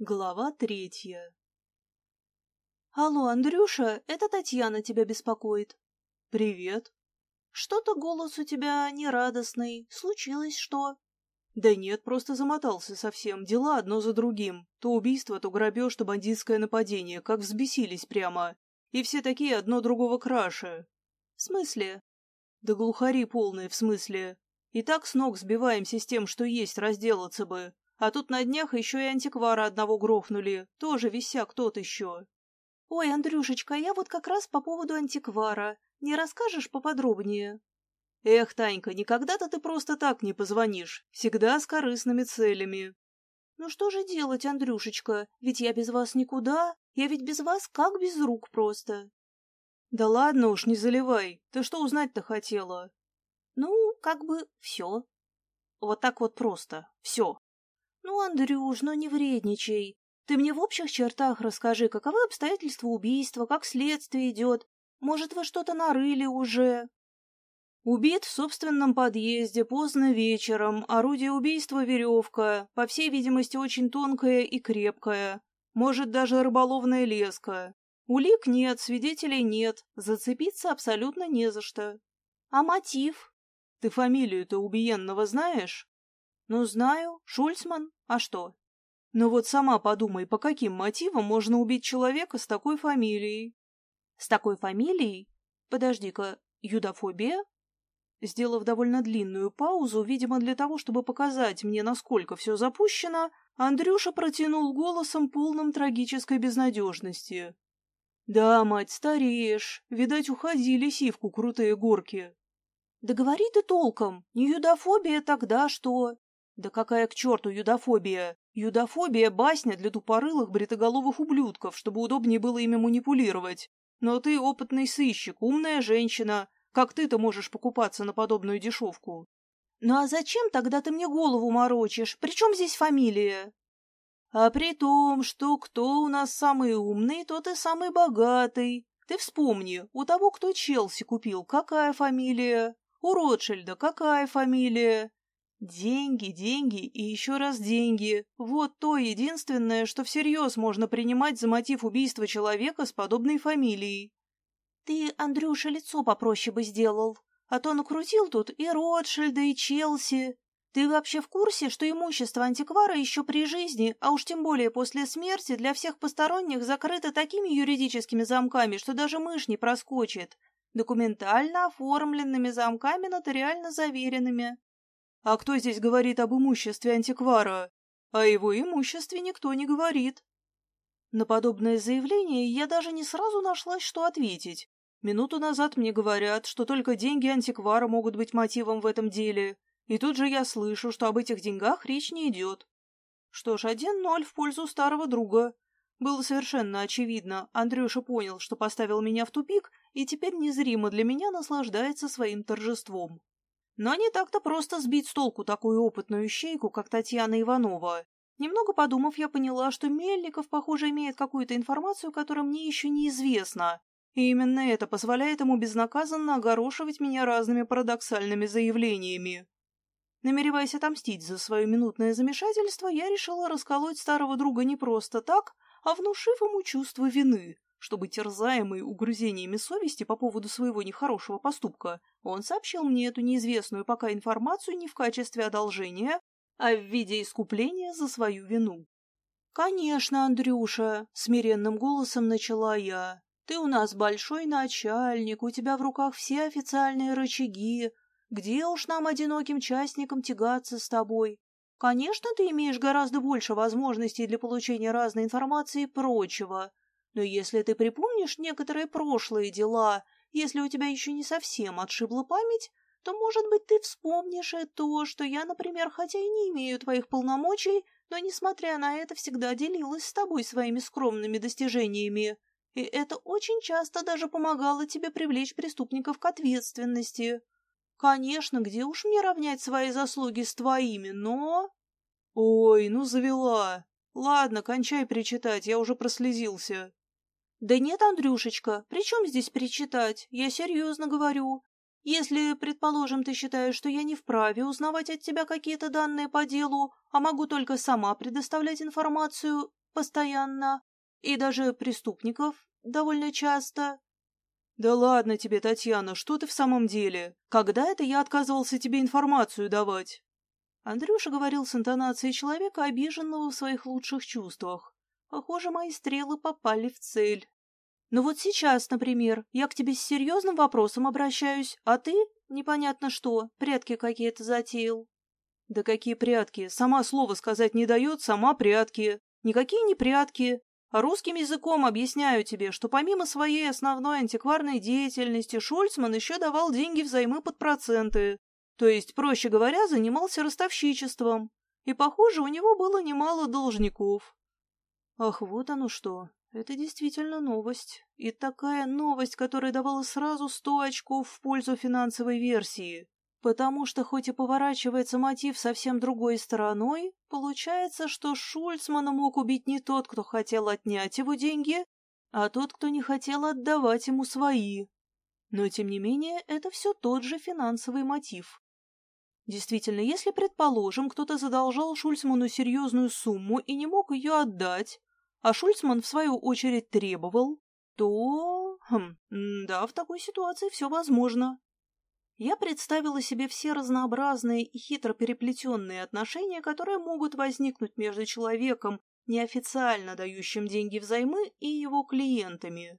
Глава третья «Алло, Андрюша, это Татьяна тебя беспокоит». «Привет». «Что-то голос у тебя нерадостный. Случилось что?» «Да нет, просто замотался совсем. Дела одно за другим. То убийство, то грабеж, то бандитское нападение. Как взбесились прямо. И все такие одно другого краше». «В смысле?» «Да глухари полные, в смысле. И так с ног сбиваемся с тем, что есть, разделаться бы. А тут на днях еще и антиквара одного грохнули, тоже висяк тот еще. Ой, Андрюшечка, я вот как раз по поводу антиквара. Не расскажешь поподробнее? Эх, Танька, никогда-то ты просто так не позвонишь. Всегда с корыстными целями. Ну что же делать, Андрюшечка? Ведь я без вас никуда. Я ведь без вас как без рук просто. Да ладно уж, не заливай. Ты что узнать-то хотела? Ну, как бы все. Вот так вот просто. Все. «Ну, Андрюш, ну не вредничай. Ты мне в общих чертах расскажи, каковы обстоятельства убийства, как следствие идет. Может, вы что-то нарыли уже?» Убит в собственном подъезде, поздно вечером, орудие убийства — веревка, по всей видимости, очень тонкая и крепкая, может, даже рыболовная леска. Улик нет, свидетелей нет, зацепиться абсолютно не за что. А мотив? Ты фамилию-то убиенного знаешь? Ну, знаю, Шульцман. А что? Ну вот сама подумай, по каким мотивам можно убить человека с такой фамилией? С такой фамилией? Подожди-ка, юдофобия? Сделав довольно длинную паузу, видимо, для того, чтобы показать мне, насколько все запущено, Андрюша протянул голосом, полным трагической безнадежности. «Да, мать, стареешь. Видать, уходили сивку крутые горки». «Да говори ты толком. Не юдофобия тогда что?» Да какая к черту юдофобия? Юдофобия — басня для тупорылых бритоголовых ублюдков, чтобы удобнее было ими манипулировать. Но ты опытный сыщик, умная женщина. Как ты-то можешь покупаться на подобную дешевку? Ну а зачем тогда ты мне голову морочишь? Причем здесь фамилия? А при том, что кто у нас самый умный, тот и самый богатый. Ты вспомни, у того, кто Челси купил, какая фамилия? У Ротшильда какая фамилия? Деньги, деньги и еще раз деньги. Вот то единственное, что всерьез можно принимать за мотив убийства человека с подобной фамилией. Ты, Андрюша, лицо попроще бы сделал. А то накрутил тут и Ротшильда, и Челси. Ты вообще в курсе, что имущество антиквара еще при жизни, а уж тем более после смерти, для всех посторонних закрыто такими юридическими замками, что даже мышь не проскочит? Документально оформленными замками, нотариально заверенными. А кто здесь говорит об имуществе антиквара? О его имуществе никто не говорит. На подобное заявление я даже не сразу нашлась, что ответить. Минуту назад мне говорят, что только деньги антиквара могут быть мотивом в этом деле, и тут же я слышу, что об этих деньгах речь не идет. Что ж, один ноль в пользу старого друга. Было совершенно очевидно, Андрюша понял, что поставил меня в тупик, и теперь незримо для меня наслаждается своим торжеством. Но не так-то просто сбить с толку такую опытную ищейку, как Татьяна Иванова. Немного подумав, я поняла, что Мельников, похоже, имеет какую-то информацию, которая мне еще неизвестна. И именно это позволяет ему безнаказанно огорошивать меня разными парадоксальными заявлениями. Намереваясь отомстить за свое минутное замешательство, я решила расколоть старого друга не просто так, а внушив ему чувство вины, чтобы, терзаемый угрызениями совести по поводу своего нехорошего поступка, он сообщил мне эту неизвестную пока информацию не в качестве одолжения, а в виде искупления за свою вину. «Конечно, Андрюша», — смиренным голосом начала я, — «ты у нас большой начальник, у тебя в руках все официальные рычаги. Где уж нам, одиноким частникам, тягаться с тобой? Конечно, ты имеешь гораздо больше возможностей для получения разной информации и прочего, но если ты припомнишь некоторые прошлые дела, если у тебя еще не совсем отшибла память, то, может быть, ты вспомнишь и то, что я, например, хотя и не имею твоих полномочий, но, несмотря на это, всегда делилась с тобой своими скромными достижениями. И это очень часто даже помогало тебе привлечь преступников к ответственности. Конечно, где уж мне равнять свои заслуги с твоими, но... Ой, ну завела. Ладно, кончай причитать, я уже прослезился. «Да нет, Андрюшечка, при чем здесь причитать? Я серьезно говорю. Если, предположим, ты считаешь, что я не вправе узнавать от тебя какие-то данные по делу, а могу только сама предоставлять информацию, постоянно, и даже преступников довольно часто. Да ладно тебе, Татьяна, что ты в самом деле? Когда это я отказывался тебе информацию давать? Андрюша говорил с интонацией человека, обиженного в своих лучших чувствах. Похоже, мои стрелы попали в цель. Но «Ну вот сейчас, например, я к тебе с серьезным вопросом обращаюсь, а ты, непонятно что, прятки какие-то затеял. Да какие прятки? Сама слово сказать не дает, сама прятки. Никакие не прятки. А русским языком объясняю тебе, что помимо своей основной антикварной деятельности Шульцман еще давал деньги взаймы под проценты. То есть, проще говоря, занимался ростовщичеством. И, похоже, у него было немало должников. Ах, вот оно что. Это действительно новость. И такая новость, которая давала сразу сто очков в пользу финансовой версии. Потому что хоть и поворачивается мотив совсем другой стороной, получается, что Шульцмана мог убить не тот, кто хотел отнять его деньги, а тот, кто не хотел отдавать ему свои. Но, тем не менее, это все тот же финансовый мотив. Действительно, если, предположим, кто-то задолжал Шульцману серьезную сумму и не мог ее отдать, а Шульцман, в свою очередь, требовал, то... Хм, да, в такой ситуации все возможно. Я представила себе все разнообразные и хитро переплетенные отношения, которые могут возникнуть между человеком, неофициально дающим деньги взаймы, и его клиентами.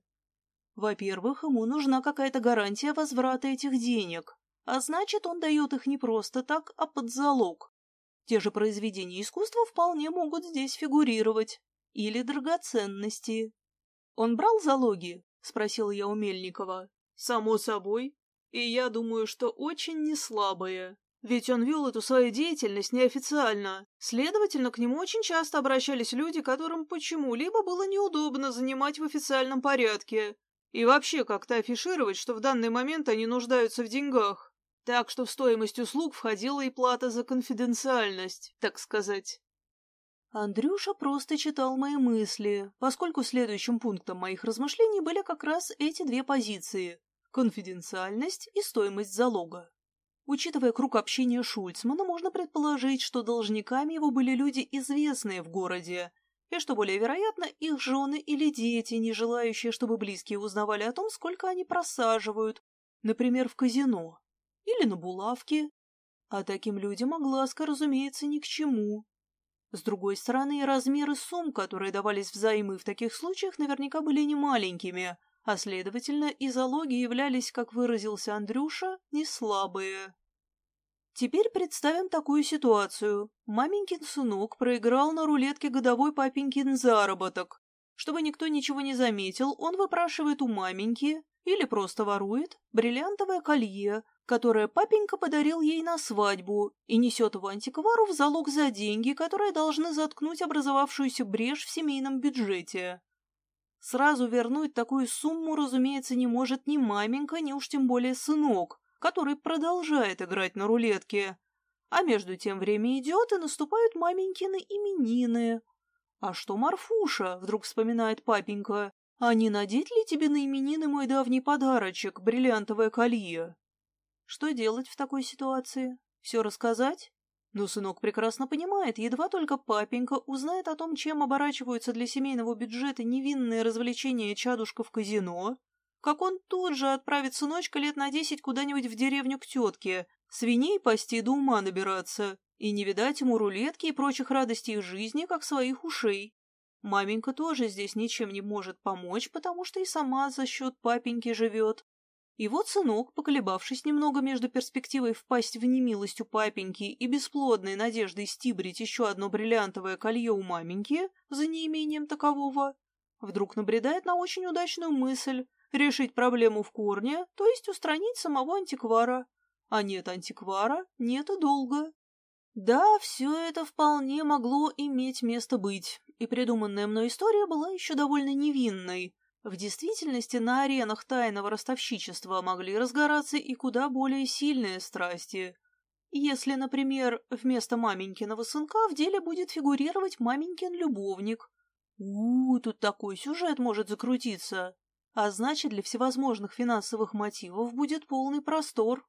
Во-первых, ему нужна какая-то гарантия возврата этих денег, а значит, он дает их не просто так, а под залог. Те же произведения искусства вполне могут здесь фигурировать. Или драгоценности. «Он брал залоги?» — спросила я у Мельникова. «Само собой. И я думаю, что очень неслабые. Ведь он вел эту свою деятельность неофициально. Следовательно, к нему очень часто обращались люди, которым почему-либо было неудобно занимать в официальном порядке. И вообще как-то афишировать, что в данный момент они нуждаются в деньгах. Так что в стоимость услуг входила и плата за конфиденциальность, так сказать. Андрюша просто читал мои мысли, поскольку следующим пунктом моих размышлений были как раз эти две позиции – конфиденциальность и стоимость залога. Учитывая круг общения Шульцмана, можно предположить, что должниками его были люди, известные в городе, и, что более вероятно, их жены или дети, не желающие, чтобы близкие узнавали о том, сколько они просаживают, например, в казино или на булавке. А таким людям огласка, разумеется, ни к чему. С другой стороны, размеры сумм, которые давались взаймы в таких случаях, наверняка были немаленькими, а, следовательно, и залоги являлись, как выразился Андрюша, не слабые. Теперь представим такую ситуацию. Маменькин сынок проиграл на рулетке годовой папенькин заработок. Чтобы никто ничего не заметил, он выпрашивает у маменьки, или просто ворует, бриллиантовое колье, которое папенька подарил ей на свадьбу, и несет его антиквару в залог за деньги, которые должны заткнуть образовавшуюся брешь в семейном бюджете. Сразу вернуть такую сумму, разумеется, не может ни маменька, ни уж тем более сынок, который продолжает играть на рулетке. А между тем время идет, и наступают маменькины именины. «А что Марфуша?» — вдруг вспоминает папенька. «А не надеть ли тебе на именины мой давний подарочек, бриллиантовое колье?» Что делать в такой ситуации? Все рассказать? Но сынок прекрасно понимает, едва только папенька узнает о том, чем оборачиваются для семейного бюджета невинные развлечения чадушка в казино, как он тут же отправит сыночка лет на десять куда-нибудь в деревню к тетке, свиней пасти до ума набираться, и не видать ему рулетки и прочих радостей жизни, как своих ушей. Маменька тоже здесь ничем не может помочь, потому что и сама за счет папеньки живет. И вот сынок, поколебавшись немного между перспективой впасть в немилость у папеньки и бесплодной надеждой стибрить еще одно бриллиантовое колье у маменьки за неимением такового, вдруг набредает на очень удачную мысль решить проблему в корне, то есть устранить самого антиквара. А нет антиквара, нет и долга. Да, все это вполне могло иметь место быть, и придуманная мной история была еще довольно невинной, в действительности на аренах тайного ростовщичества могли разгораться и куда более сильные страсти. Если, например, вместо маменькиного сынка в деле будет фигурировать маменькин любовник. у, -у тут такой сюжет может закрутиться. А значит, для всевозможных финансовых мотивов будет полный простор.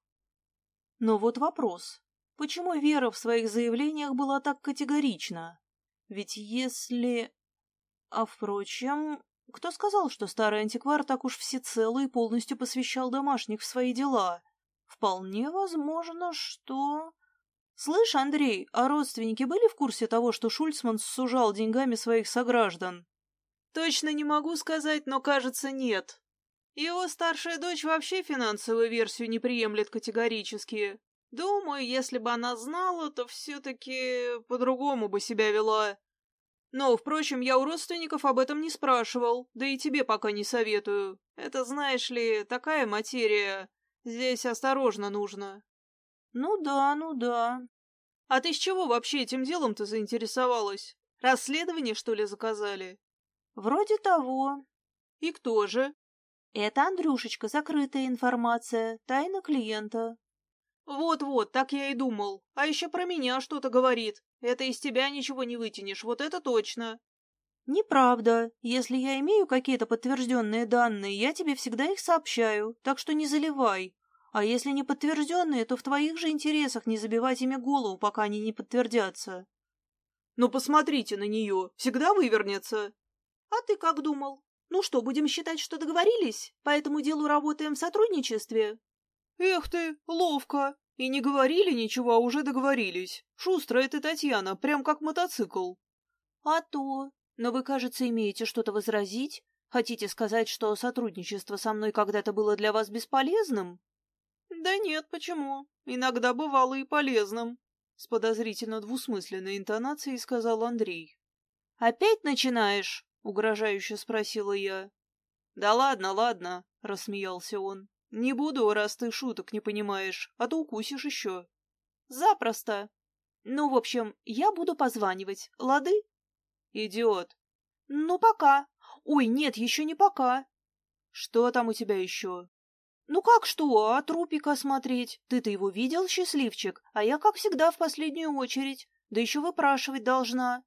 Но вот вопрос. Почему Вера в своих заявлениях была так категорична? Ведь если... А впрочем, кто сказал, что старый антиквар так уж всецело и полностью посвящал домашних в свои дела? Вполне возможно, что... Слышь, Андрей, а родственники были в курсе того, что Шульцман сужал деньгами своих сограждан? Точно не могу сказать, но, кажется, нет. Его старшая дочь вообще финансовую версию не приемлет категорически. Думаю, если бы она знала, то все-таки по-другому бы себя вела. Но, впрочем, я у родственников об этом не спрашивал, да и тебе пока не советую. Это, знаешь ли, такая материя. Здесь осторожно нужно. Ну да, ну да. А ты с чего вообще этим делом-то заинтересовалась? Расследование, что ли, заказали? Вроде того. И кто же? Это, Андрюшечка, закрытая информация, тайна клиента. Вот-вот, так я и думал. А еще про меня что-то говорит. Это из тебя ничего не вытянешь, вот это точно. Неправда. Если я имею какие-то подтвержденные данные, я тебе всегда их сообщаю, так что не заливай. А если не подтвержденные, то в твоих же интересах не забивать ими голову, пока они не подтвердятся. Ну посмотрите на нее, всегда вывернется. А ты как думал? Ну что, будем считать, что договорились? По этому делу работаем в сотрудничестве? Эх ты, ловко. И не говорили ничего, а уже договорились. Шустрая ты, Татьяна, прям как мотоцикл. А то. Но вы, кажется, имеете что-то возразить? Хотите сказать, что сотрудничество со мной когда-то было для вас бесполезным? Да нет, почему? Иногда бывало и полезным. С подозрительно двусмысленной интонацией сказал Андрей. Опять начинаешь? Угрожающе спросила я. Да ладно, ладно, рассмеялся он. Не буду, раз ты шуток не понимаешь, а то укусишь еще. Запросто. Ну, в общем, я буду позванивать, лады? Идиот. Ну, пока. Ой, нет, еще не пока. Что там у тебя еще? Ну как что, а трупика смотреть? Ты-то его видел, счастливчик? А я, как всегда, в последнюю очередь. Да еще выпрашивать должна.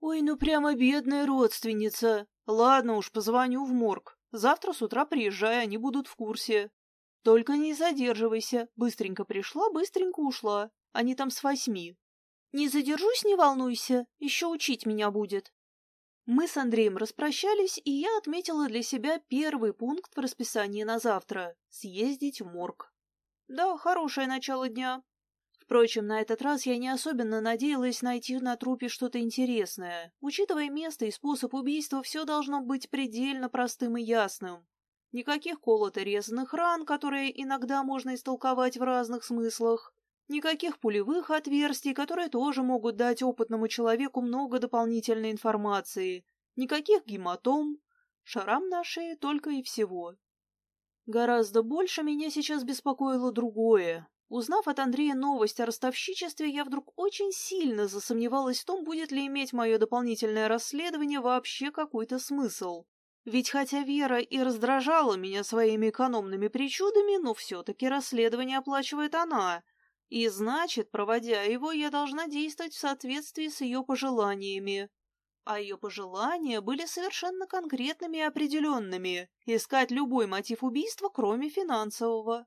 Ой, ну прямо бедная родственница. Ладно уж, позвоню в морг. Завтра с утра приезжай, они будут в курсе. Только не задерживайся. Быстренько пришла, быстренько ушла. Они там с восьми. Не задержусь, не волнуйся. Еще учить меня будет. Мы с Андреем распрощались, и я отметила для себя первый пункт в расписании на завтра — съездить в морг. Да, хорошее начало дня. Впрочем, на этот раз я не особенно надеялась найти на трупе что-то интересное. Учитывая место и способ убийства, все должно быть предельно простым и ясным. Никаких колото-резанных ран, которые иногда можно истолковать в разных смыслах. Никаких пулевых отверстий, которые тоже могут дать опытному человеку много дополнительной информации. Никаких гематом. Шарам на шее только и всего. Гораздо больше меня сейчас беспокоило другое. Узнав от Андрея новость о ростовщичестве, я вдруг очень сильно засомневалась в том, будет ли иметь мое дополнительное расследование вообще какой-то смысл. Ведь хотя Вера и раздражала меня своими экономными причудами, но все-таки расследование оплачивает она. И значит, проводя его, я должна действовать в соответствии с ее пожеланиями. А ее пожелания были совершенно конкретными и определенными — искать любой мотив убийства, кроме финансового.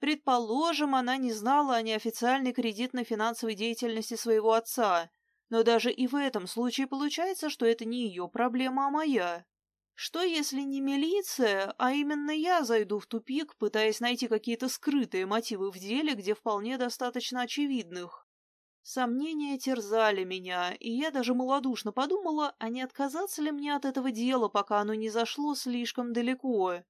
Предположим, она не знала о неофициальной кредитно-финансовой деятельности своего отца, но даже и в этом случае получается, что это не ее проблема, а моя. Что, если не милиция, а именно я зайду в тупик, пытаясь найти какие-то скрытые мотивы в деле, где вполне достаточно очевидных? Сомнения терзали меня, и я даже малодушно подумала, а не отказаться ли мне от этого дела, пока оно не зашло слишком далеко.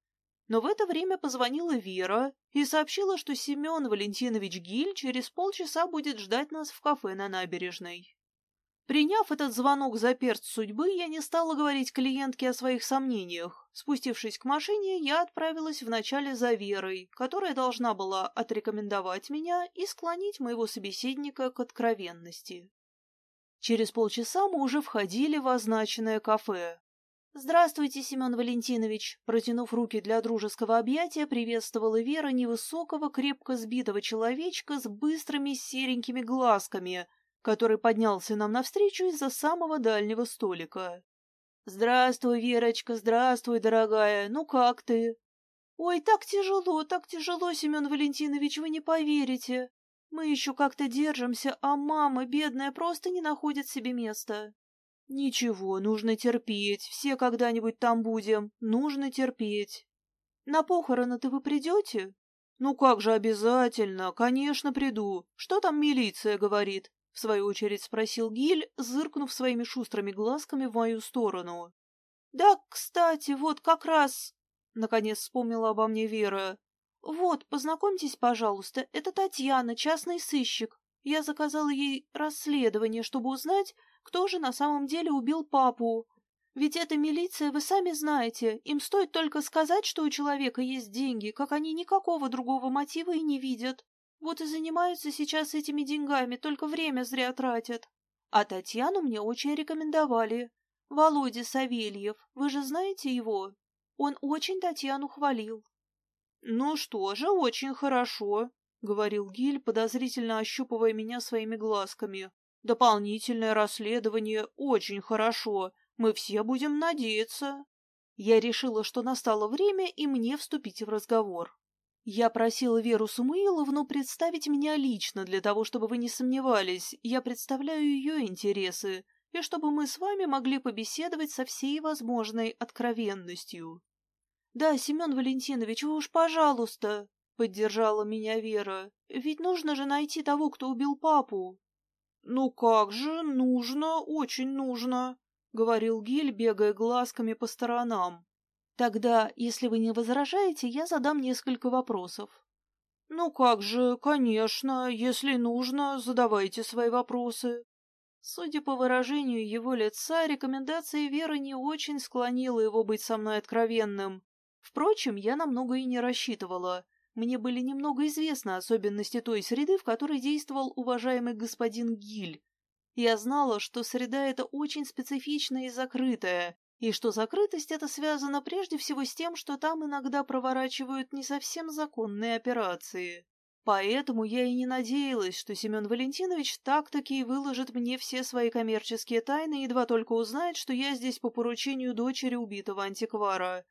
Но в это время позвонила Вера и сообщила, что Семен Валентинович Гиль через полчаса будет ждать нас в кафе на набережной. Приняв этот звонок за перст судьбы, я не стала говорить клиентке о своих сомнениях. Спустившись к машине, я отправилась вначале за Верой, которая должна была отрекомендовать меня и склонить моего собеседника к откровенности. Через полчаса мы уже входили в означенное кафе. «Здравствуйте, Семен Валентинович!» Протянув руки для дружеского объятия, приветствовала Вера невысокого, крепко сбитого человечка с быстрыми серенькими глазками — который поднялся нам навстречу из-за самого дальнего столика. «Здравствуй, Верочка, здравствуй, дорогая, ну как ты?» «Ой, так тяжело, так тяжело, Семен Валентинович, вы не поверите. Мы еще как-то держимся, а мама, бедная, просто не находит себе места». Ничего, нужно терпеть, все когда-нибудь там будем, нужно терпеть. На похороны-то вы придете? Ну как же обязательно, конечно приду. Что там милиция говорит? В свою очередь спросил Гиль, зыркнув своими шустрыми глазками в мою сторону. Да, кстати, вот как раз... Наконец вспомнила обо мне Вера. Вот, познакомьтесь, пожалуйста, это Татьяна, частный сыщик. Я заказала ей расследование, чтобы узнать, кто же на самом деле убил папу. Ведь эта милиция, вы сами знаете, им стоит только сказать, что у человека есть деньги, как они никакого другого мотива и не видят. Вот и занимаются сейчас этими деньгами, только время зря тратят. А Татьяну мне очень рекомендовали. Володя Савельев, вы же знаете его? Он очень Татьяну хвалил. — Ну что же, очень хорошо, — говорил Гиль, подозрительно ощупывая меня своими глазками. — Дополнительное расследование очень хорошо. Мы все будем надеяться. Я решила, что настало время и мне вступить в разговор. Я просила Веру Самуиловну представить меня лично, для того, чтобы вы не сомневались, я представляю ее интересы, и чтобы мы с вами могли побеседовать со всей возможной откровенностью. Да, Семен Валентинович, вы уж, пожалуйста, поддержала меня Вера. Ведь нужно же найти того, кто убил папу. Ну как же, нужно, очень нужно, говорил Гиль, бегая глазками по сторонам. Тогда, если вы не возражаете, я задам несколько вопросов. Ну как же, конечно, если нужно, задавайте свои вопросы. Судя по выражению его лица, рекомендация Веры не очень склонила его быть со мной откровенным, Впрочем, я на многое и не рассчитывала. Мне были немного известны особенности той среды, в которой действовал уважаемый господин Гиль. Я знала, что среда эта очень специфичная и закрытая, и что закрытость эта связана прежде всего с тем, что там иногда проворачивают не совсем законные операции. Поэтому я и не надеялась, что Семен Валентинович так-таки выложит мне все свои коммерческие тайны, едва только узнает, что я здесь по поручению дочери убитого антиквара.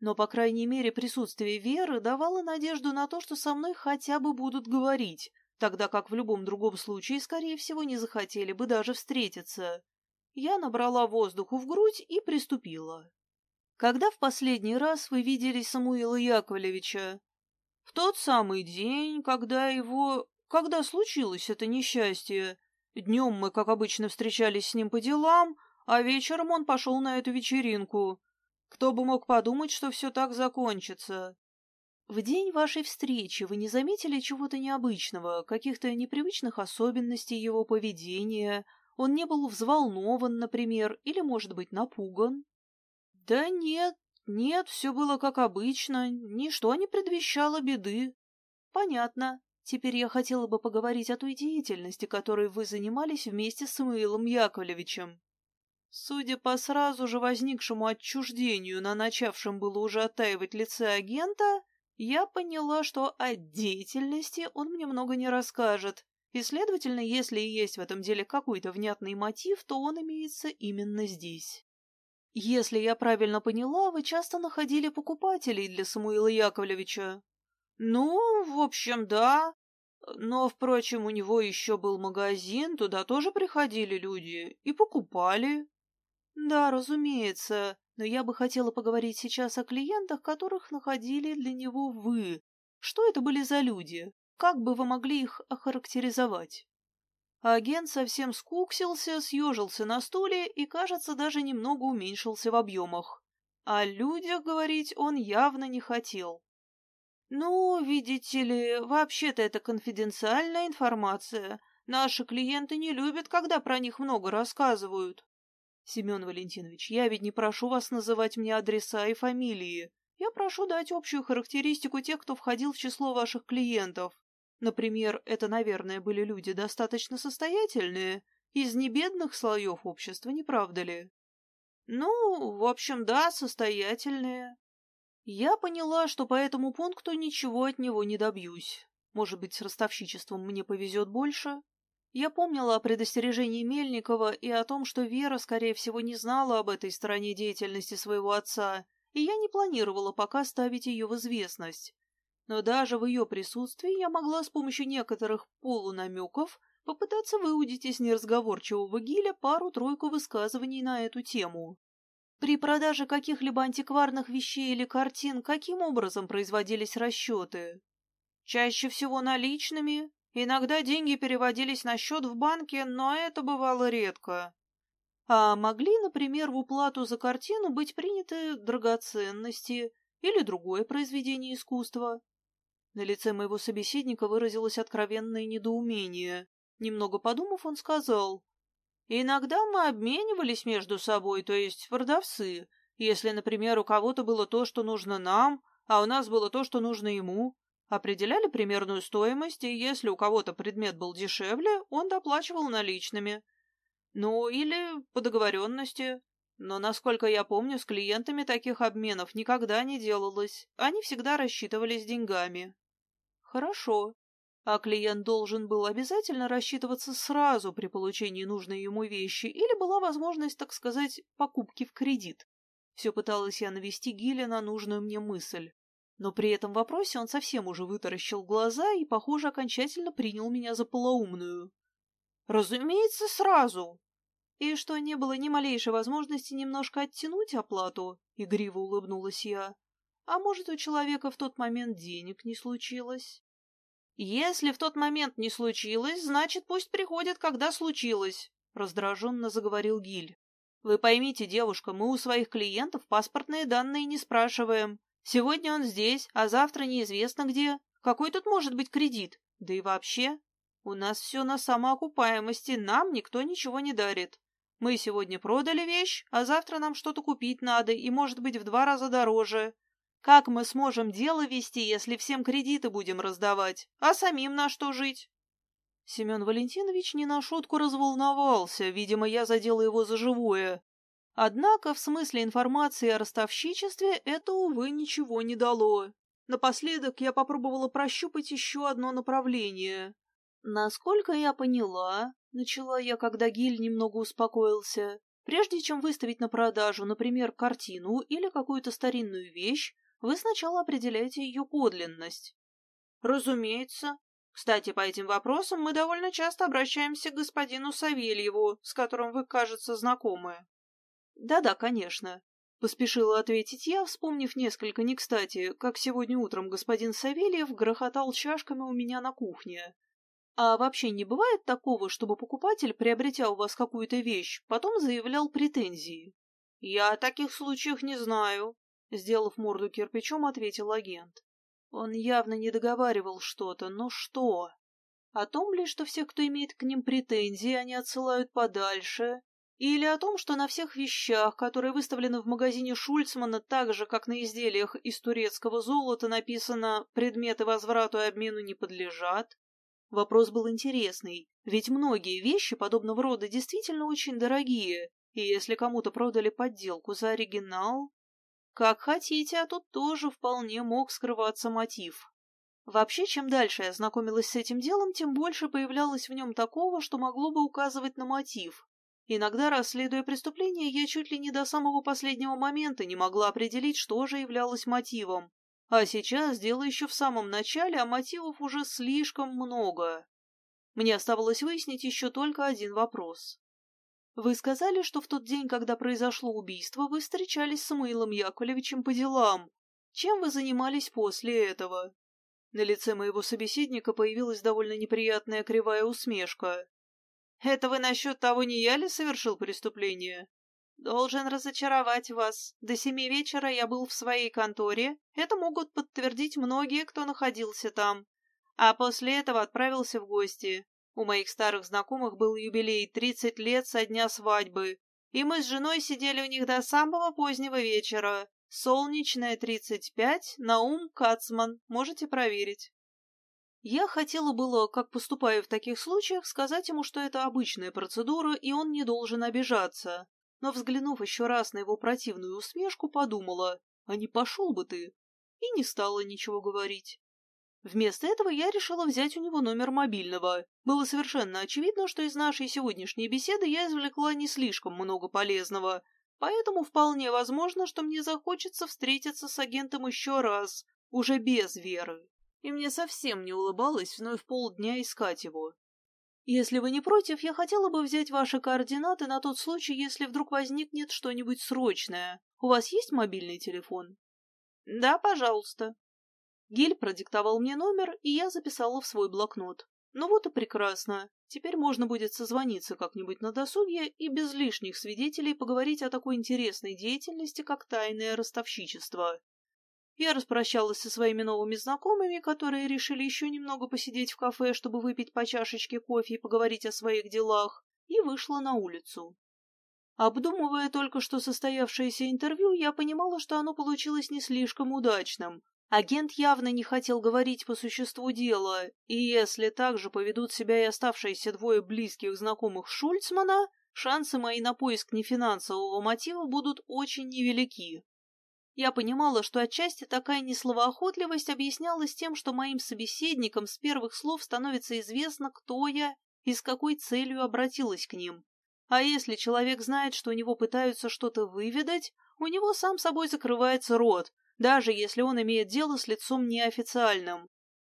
Но, по крайней мере, присутствие Веры давало надежду на то, что со мной хотя бы будут говорить, тогда как в любом другом случае, скорее всего, не захотели бы даже встретиться. Я набрала воздуху в грудь и приступила. Когда в последний раз вы видели Самуила Яковлевича? В тот самый день, когда его... Когда случилось это несчастье. Днем мы, как обычно, встречались с ним по делам, а вечером он пошел на эту вечеринку. Кто бы мог подумать, что все так закончится? В день вашей встречи вы не заметили чего-то необычного, каких-то непривычных особенностей его поведения? Он не был взволнован, например, или, может быть, напуган? Да нет, нет, все было как обычно, ничто не предвещало беды. Понятно. Теперь я хотела бы поговорить о той деятельности, которой вы занимались вместе с Самуилом Яковлевичем. Судя по сразу же возникшему отчуждению на начавшем было уже оттаивать лице агента, я поняла, что о деятельности он мне много не расскажет, и, следовательно, если и есть в этом деле какой-то внятный мотив, то он имеется именно здесь. Если я правильно поняла, вы часто находили покупателей для Самуила Яковлевича. Ну, в общем, да. Но, впрочем, у него еще был магазин, туда тоже приходили люди и покупали. Да, разумеется, но я бы хотела поговорить сейчас о клиентах, которых находили для него вы. Что это были за люди? Как бы вы могли их охарактеризовать? Агент совсем скуксился, съежился на стуле и, кажется, даже немного уменьшился в объемах. О людях говорить он явно не хотел. «Ну, видите ли, вообще-то это конфиденциальная информация. Наши клиенты не любят, когда про них много рассказывают. Семен Валентинович, я ведь не прошу вас называть мне адреса и фамилии. Я прошу дать общую характеристику тех, кто входил в число ваших клиентов. Например, это, наверное, были люди достаточно состоятельные, из небедных слоев общества, не правда ли? Ну, в общем, да, состоятельные. Я поняла, что по этому пункту ничего от него не добьюсь. Может быть, с ростовщичеством мне повезет больше? Я помнила о предостережении Мельникова и о том, что Вера, скорее всего, не знала об этой стороне деятельности своего отца, и я не планировала пока ставить ее в известность. Но даже в ее присутствии я могла с помощью некоторых полунамеков попытаться выудить из неразговорчивого Гиля пару-тройку высказываний на эту тему. При продаже каких-либо антикварных вещей или картин каким образом производились расчеты? Чаще всего наличными. Иногда деньги переводились на счет в банке, но это бывало редко. А могли, например, в уплату за картину быть приняты драгоценности или другое произведение искусства? На лице моего собеседника выразилось откровенное недоумение. Немного подумав, он сказал, «Иногда мы обменивались между собой, то есть продавцы, если, например, у кого-то было то, что нужно нам, а у нас было то, что нужно ему. Определяли примерную стоимость, и если у кого-то предмет был дешевле, он доплачивал наличными. Ну, или по договоренности. Но, насколько я помню, с клиентами таких обменов никогда не делалось. Они всегда рассчитывались деньгами. Хорошо. А клиент должен был обязательно рассчитываться сразу при получении нужной ему вещи, или была возможность, так сказать, покупки в кредит? Все пыталась я навести Гиля на нужную мне мысль. Но при этом вопросе он совсем уже вытаращил глаза и, похоже, окончательно принял меня за полоумную. «Разумеется, сразу!» «И что, не было ни малейшей возможности немножко оттянуть оплату?» — игриво улыбнулась я. «А может, у человека в тот момент денег не случилось?» «Если в тот момент не случилось, значит, пусть приходит, когда случилось», — раздраженно заговорил Гиль. «Вы поймите, девушка, мы у своих клиентов паспортные данные не спрашиваем. Сегодня он здесь, а завтра неизвестно где. Какой тут может быть кредит? Да и вообще, у нас все на самоокупаемости, нам никто ничего не дарит. Мы сегодня продали вещь, а завтра нам что-то купить надо, и, может быть, в два раза дороже. Как мы сможем дело вести, если всем кредиты будем раздавать? А самим на что жить? Семен Валентинович не на шутку разволновался, видимо, я задела его за живое. Однако в смысле информации о ростовщичестве это, увы, ничего не дало. Напоследок я попробовала прощупать еще одно направление. Насколько я поняла, Начала я, когда Гиль немного успокоился. Прежде чем выставить на продажу, например, картину или какую-то старинную вещь, вы сначала определяете ее подлинность. Разумеется. Кстати, по этим вопросам мы довольно часто обращаемся к господину Савельеву, с которым вы, кажется, знакомы. Да-да, конечно. Поспешила ответить я, вспомнив несколько не кстати, как сегодня утром господин Савельев грохотал чашками у меня на кухне. А вообще не бывает такого, чтобы покупатель, приобретя у вас какую-то вещь, потом заявлял претензии? Я о таких случаях не знаю, сделав морду кирпичом, ответил агент. Он явно не договаривал что-то, но что? О том ли, что всех, кто имеет к ним претензии, они отсылают подальше? Или о том, что на всех вещах, которые выставлены в магазине Шульцмана, так же, как на изделиях из турецкого золота, написано «предметы возврату и обмену не подлежат»? Вопрос был интересный, ведь многие вещи подобного рода действительно очень дорогие, и если кому-то продали подделку за оригинал... Как хотите, а тут тоже вполне мог скрываться мотив. Вообще, чем дальше я знакомилась с этим делом, тем больше появлялось в нем такого, что могло бы указывать на мотив. Иногда, расследуя преступление, я чуть ли не до самого последнего момента не могла определить, что же являлось мотивом, а сейчас дело еще в самом начале, а мотивов уже слишком много. Мне оставалось выяснить еще только один вопрос. Вы сказали, что в тот день, когда произошло убийство, вы встречались с Самуилом Яковлевичем по делам. Чем вы занимались после этого? На лице моего собеседника появилась довольно неприятная кривая усмешка. «Это вы насчет того, не я ли совершил преступление?» Должен разочаровать вас. До семи вечера я был в своей конторе. Это могут подтвердить многие, кто находился там. А после этого отправился в гости. У моих старых знакомых был юбилей 30 лет со дня свадьбы. И мы с женой сидели у них до самого позднего вечера. Солнечная 35, Наум Кацман. Можете проверить. Я хотела было, как поступаю в таких случаях, сказать ему, что это обычная процедура, и он не должен обижаться но, взглянув еще раз на его противную усмешку, подумала, а не пошел бы ты, и не стала ничего говорить. Вместо этого я решила взять у него номер мобильного. Было совершенно очевидно, что из нашей сегодняшней беседы я извлекла не слишком много полезного, поэтому вполне возможно, что мне захочется встретиться с агентом еще раз, уже без Веры. И мне совсем не улыбалось вновь полдня искать его. Если вы не против, я хотела бы взять ваши координаты на тот случай, если вдруг возникнет что-нибудь срочное. У вас есть мобильный телефон? Да, пожалуйста. Гиль продиктовал мне номер, и я записала в свой блокнот. Ну вот и прекрасно. Теперь можно будет созвониться как-нибудь на досуге и без лишних свидетелей поговорить о такой интересной деятельности, как тайное ростовщичество. Я распрощалась со своими новыми знакомыми, которые решили еще немного посидеть в кафе, чтобы выпить по чашечке кофе и поговорить о своих делах, и вышла на улицу. Обдумывая только что состоявшееся интервью, я понимала, что оно получилось не слишком удачным, Агент явно не хотел говорить по существу дела, и если так же поведут себя и оставшиеся двое близких знакомых Шульцмана, шансы мои на поиск нефинансового мотива будут очень невелики. Я понимала, что отчасти такая несловоохотливость объяснялась тем, что моим собеседникам с первых слов становится известно, кто я и с какой целью обратилась к ним. А если человек знает, что у него пытаются что-то выведать, у него сам собой закрывается рот, даже если он имеет дело с лицом неофициальным.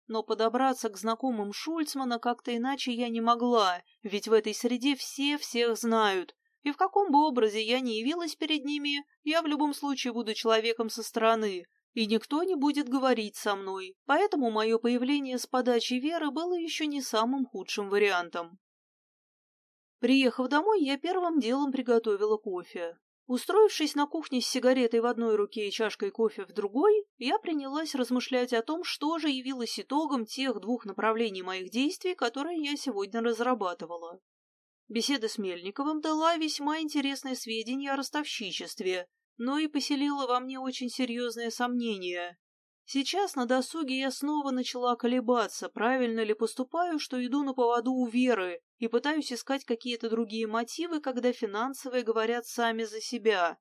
Но подобраться к знакомым Шульцмана как-то иначе я не могла, ведь в этой среде все всех знают, и в каком бы образе я ни явилась перед ними, я в любом случае буду человеком со стороны, и никто не будет говорить со мной, поэтому мое появление с подачи Веры было еще не самым худшим вариантом. Приехав домой, я первым делом приготовила кофе. Устроившись на кухне с сигаретой в одной руке и чашкой кофе в другой, я принялась размышлять о том, что же явилось итогом тех двух направлений моих действий, которые я сегодня разрабатывала. Беседа с Мельниковым дала весьма интересные сведения о ростовщичестве, но и поселила во мне очень серьезные сомнения. Сейчас на досуге я снова начала колебаться, правильно ли поступаю, что иду на поводу у Веры и пытаюсь искать какие-то другие мотивы, когда финансовые говорят сами за себя.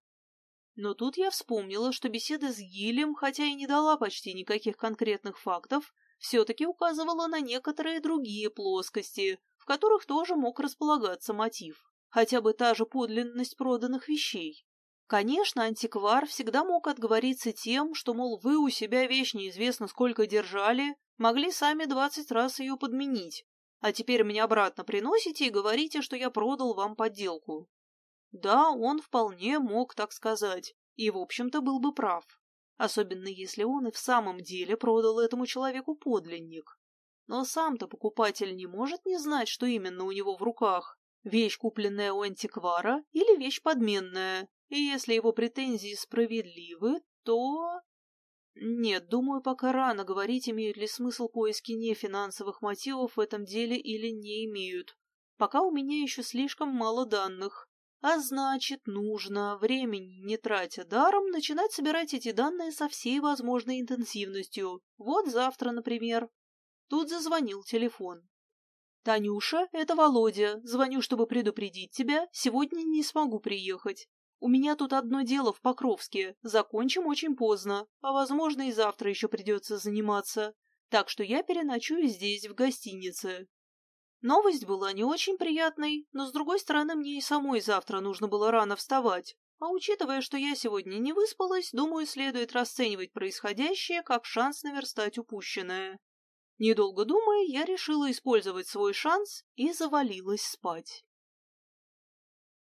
Но тут я вспомнила, что беседа с Гилем, хотя и не дала почти никаких конкретных фактов, все-таки указывала на некоторые другие плоскости, в которых тоже мог располагаться мотив, хотя бы та же подлинность проданных вещей. Конечно, антиквар всегда мог отговориться тем, что, мол, вы у себя вещь неизвестно сколько держали, могли сами двадцать раз ее подменить, а теперь мне обратно приносите и говорите, что я продал вам подделку. Да, он вполне мог так сказать, и, в общем-то, был бы прав. Особенно если он и в самом деле продал этому человеку подлинник. Но сам-то покупатель не может не знать, что именно у него в руках. Вещь, купленная у антиквара, или вещь подменная, и если его претензии справедливы, то... Нет, думаю, пока рано говорить, имеют ли смысл поиски нефинансовых мотивов в этом деле или не имеют. Пока у меня еще слишком мало данных. А значит, нужно, времени не тратя даром, начинать собирать эти данные со всей возможной интенсивностью. Вот завтра, например. Тут зазвонил телефон. «Танюша, это Володя. Звоню, чтобы предупредить тебя. Сегодня не смогу приехать. У меня тут одно дело в Покровске, закончим очень поздно, а, возможно, и завтра еще придется заниматься, так что я переночую здесь, в гостинице. Новость была не очень приятной, но, с другой стороны, мне и самой завтра нужно было рано вставать, а учитывая, что я сегодня не выспалась, думаю, следует расценивать происходящее как шанс наверстать упущенное. Недолго думая, я решила использовать свой шанс и завалилась спать.